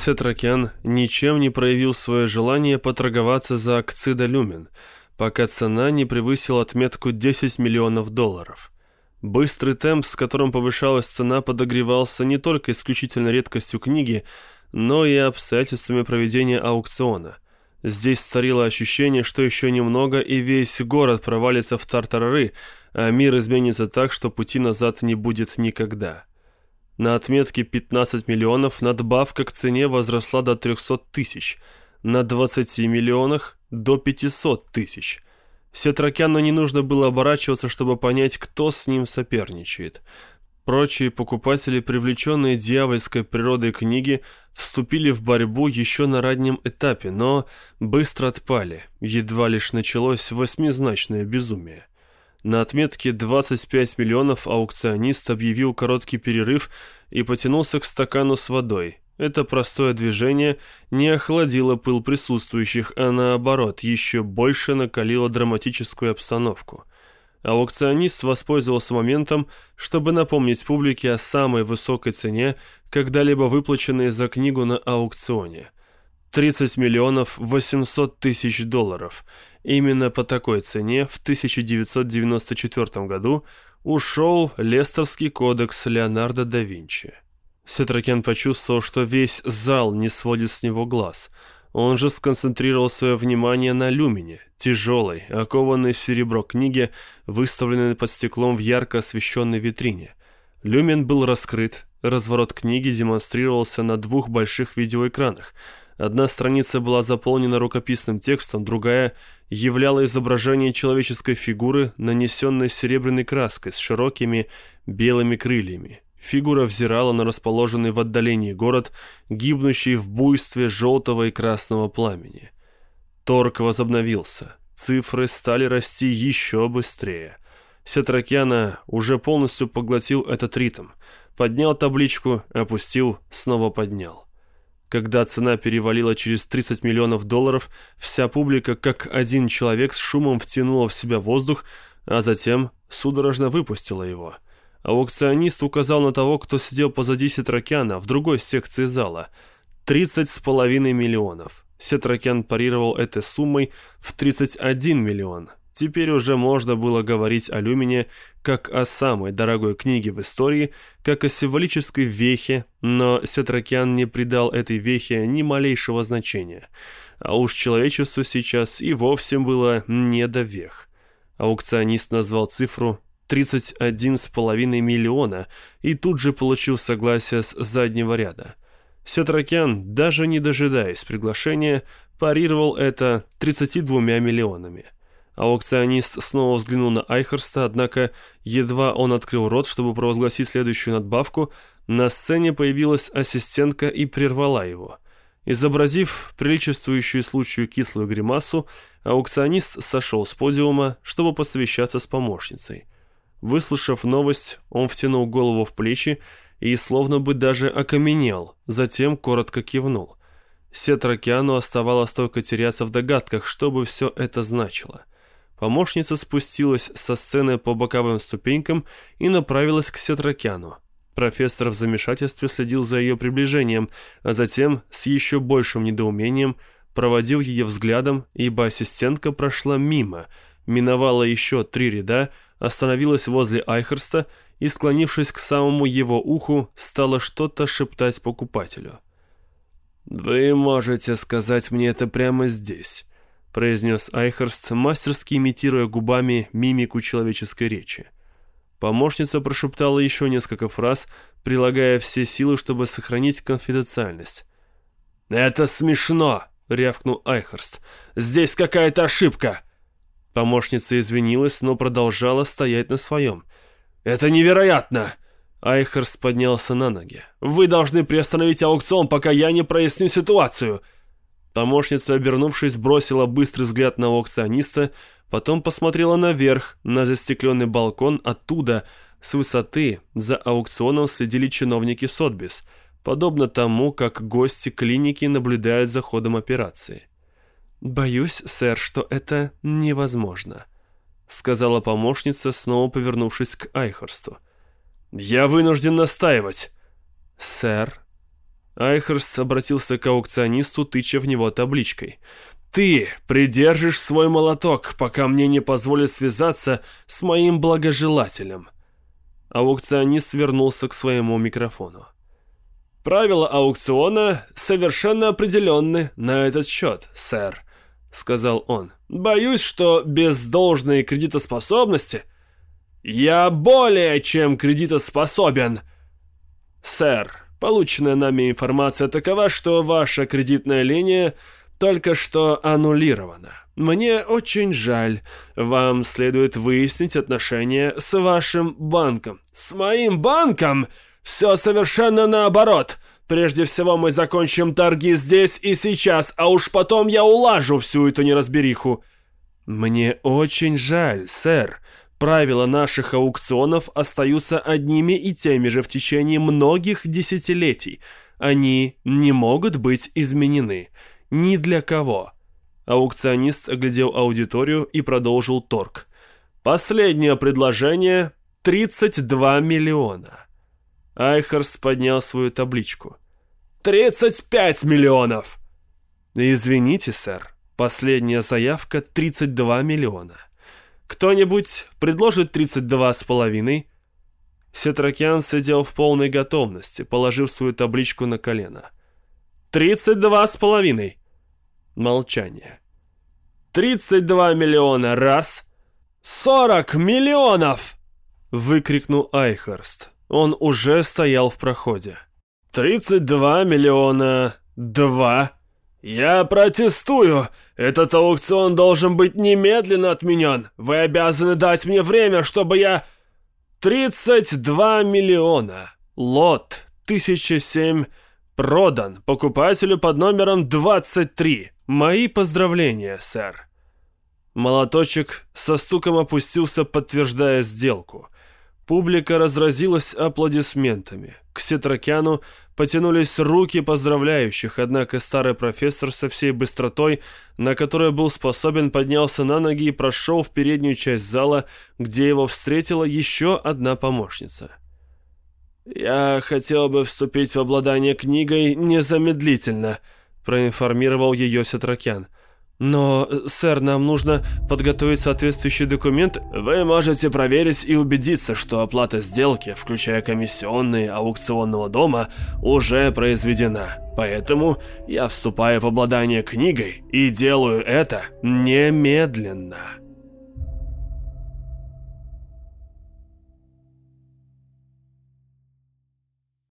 Сетракян ничем не проявил свое желание поторговаться за акцида люмен, пока цена не превысила отметку 10 миллионов долларов. Быстрый темп, с которым повышалась цена, подогревался не только исключительно редкостью книги, но и обстоятельствами проведения аукциона. Здесь царило ощущение, что еще немного, и весь город провалится в тартарары, а мир изменится так, что пути назад не будет никогда. На отметке 15 миллионов надбавка к цене возросла до 300 тысяч, на 20 миллионах – до 500 тысяч. Сетракяну не нужно было оборачиваться, чтобы понять, кто с ним соперничает. Прочие покупатели, привлеченные дьявольской природой книги, вступили в борьбу еще на раннем этапе, но быстро отпали. Едва лишь началось восьмизначное безумие. На отметке 25 миллионов аукционист объявил короткий перерыв и потянулся к стакану с водой. Это простое движение не охладило пыл присутствующих, а наоборот, еще больше накалило драматическую обстановку. Аукционист воспользовался моментом, чтобы напомнить публике о самой высокой цене, когда-либо выплаченной за книгу на аукционе. 30 миллионов 800 тысяч долларов. Именно по такой цене в 1994 году ушел Лестерский кодекс Леонардо да Винчи. Сетракен почувствовал, что весь зал не сводит с него глаз. Он же сконцентрировал свое внимание на люмине, тяжелой, окованной в серебро книге, выставленной под стеклом в ярко освещенной витрине. Люмин был раскрыт, разворот книги демонстрировался на двух больших видеоэкранах. Одна страница была заполнена рукописным текстом, другая являла изображение человеческой фигуры, нанесенной серебряной краской с широкими белыми крыльями. Фигура взирала на расположенный в отдалении город, гибнущий в буйстве желтого и красного пламени. Торг возобновился. Цифры стали расти еще быстрее. Сетракяна уже полностью поглотил этот ритм. Поднял табличку, опустил, снова поднял. Когда цена перевалила через 30 миллионов долларов, вся публика, как один человек, с шумом втянула в себя воздух, а затем судорожно выпустила его – Аукционист указал на того, кто сидел позади Сетракяна в другой секции зала. Тридцать с половиной миллионов. Сетракян парировал этой суммой в 31 миллион. Теперь уже можно было говорить о Люмине как о самой дорогой книге в истории, как о символической вехе, но Сетракян не придал этой вехе ни малейшего значения. А уж человечеству сейчас и вовсе было не до вех. Аукционист назвал цифру 31,5 миллиона и тут же получил согласие с заднего ряда. Сетракян, даже не дожидаясь приглашения, парировал это 32 миллионами. Аукционист снова взглянул на Айхерста, однако едва он открыл рот, чтобы провозгласить следующую надбавку, на сцене появилась ассистентка и прервала его. Изобразив приличествующую случаю кислую гримасу, аукционист сошел с подиума, чтобы посовещаться с помощницей. Выслушав новость, он втянул голову в плечи и словно бы даже окаменел, затем коротко кивнул. Сетракиану оставалось только теряться в догадках, что бы все это значило. Помощница спустилась со сцены по боковым ступенькам и направилась к Сетракиану. Профессор в замешательстве следил за ее приближением, а затем с еще большим недоумением проводил ее взглядом, ибо ассистентка прошла мимо, миновала еще три ряда, остановилась возле Айхерста и, склонившись к самому его уху, стала что-то шептать покупателю. «Вы можете сказать мне это прямо здесь», — произнес Айхерст, мастерски имитируя губами мимику человеческой речи. Помощница прошептала еще несколько фраз, прилагая все силы, чтобы сохранить конфиденциальность. «Это смешно!» — рявкнул Айхерст. «Здесь какая-то ошибка!» Помощница извинилась, но продолжала стоять на своем. «Это невероятно!» Айхерс поднялся на ноги. «Вы должны приостановить аукцион, пока я не проясню ситуацию!» Помощница, обернувшись, бросила быстрый взгляд на аукциониста, потом посмотрела наверх, на застекленный балкон оттуда, с высоты, за аукционом следили чиновники Сотбис, подобно тому, как гости клиники наблюдают за ходом операции. «Боюсь, сэр, что это невозможно», — сказала помощница, снова повернувшись к Айхорсту. «Я вынужден настаивать». «Сэр». Айхерст обратился к аукционисту, тыча в него табличкой. «Ты придержишь свой молоток, пока мне не позволят связаться с моим благожелателем». Аукционист вернулся к своему микрофону. «Правила аукциона совершенно определенны на этот счет, сэр», — сказал он. «Боюсь, что без должной кредитоспособности...» «Я более чем кредитоспособен!» «Сэр, полученная нами информация такова, что ваша кредитная линия только что аннулирована. Мне очень жаль. Вам следует выяснить отношения с вашим банком». «С моим банком?» Все совершенно наоборот. Прежде всего мы закончим торги здесь и сейчас, а уж потом я улажу всю эту неразбериху. Мне очень жаль, сэр. Правила наших аукционов остаются одними и теми же в течение многих десятилетий. Они не могут быть изменены. Ни для кого. Аукционист оглядел аудиторию и продолжил торг. Последнее предложение — 32 миллиона. Айхерс поднял свою табличку. «Тридцать пять миллионов!» «Извините, сэр, последняя заявка 32 миллиона. Кто-нибудь предложит 32 с половиной?» Сетракян сидел в полной готовности, положив свою табличку на колено. «Тридцать два с половиной!» Молчание. «Тридцать два миллиона раз!» «Сорок миллионов!» — выкрикнул Айхерст. Он уже стоял в проходе. «Тридцать два миллиона... два...» «Я протестую! Этот аукцион должен быть немедленно отменен! Вы обязаны дать мне время, чтобы я...» «Тридцать два миллиона! Лот тысяча семь продан покупателю под номером двадцать три. Мои поздравления, сэр!» Молоточек со стуком опустился, подтверждая сделку – Публика разразилась аплодисментами. К Сетракяну потянулись руки поздравляющих, однако старый профессор со всей быстротой, на которой был способен, поднялся на ноги и прошел в переднюю часть зала, где его встретила еще одна помощница. «Я хотел бы вступить в обладание книгой незамедлительно», проинформировал ее Сетракян – но, сэр, нам нужно подготовить соответствующий документ. Вы можете проверить и убедиться, что оплата сделки, включая комиссионные аукционного дома, уже произведена. Поэтому я вступаю в обладание книгой и делаю это немедленно.